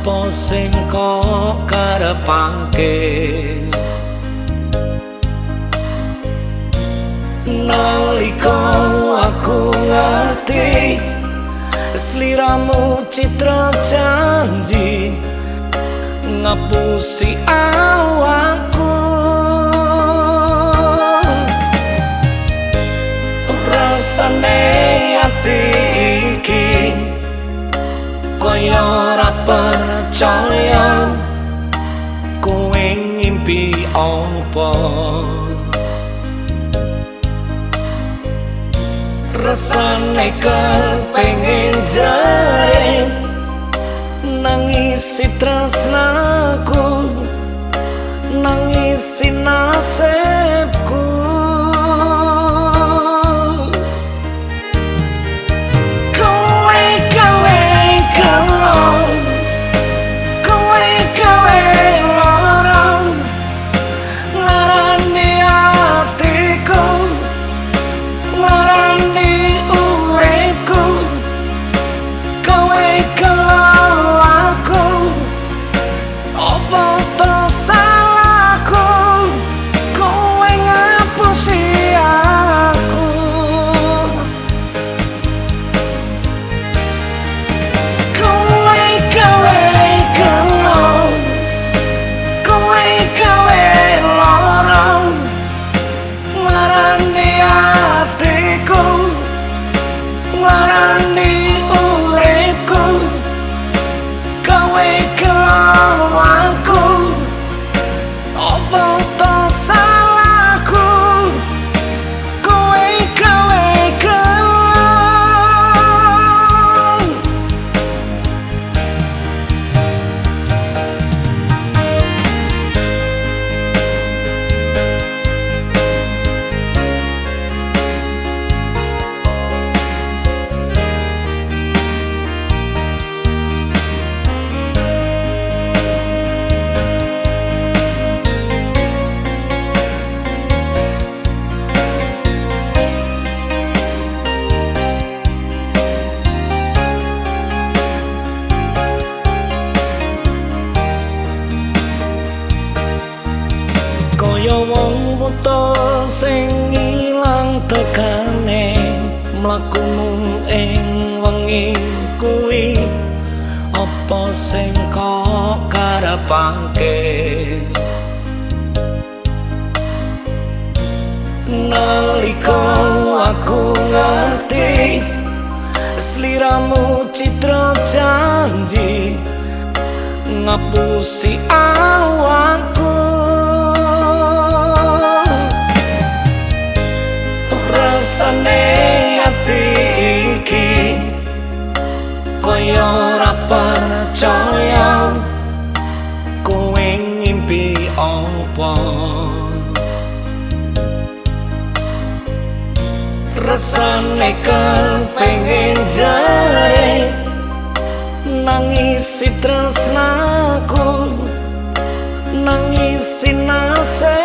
apa sing kok karepake? Nalika aku ngerti sliramu citra janji ngapusi awakku percaya kowe ngimpi apa? Rasane pengen jaring nangis tresnaku nangis nasibku kaya wong buta sing ilang tekane mlakumu ing wengi kuwi. Apa sing kok karepake? Nalika aku ngerti sliramu citra janji ngapusi awakku apa rasane pengen jare nangis tresnaku nangis nasib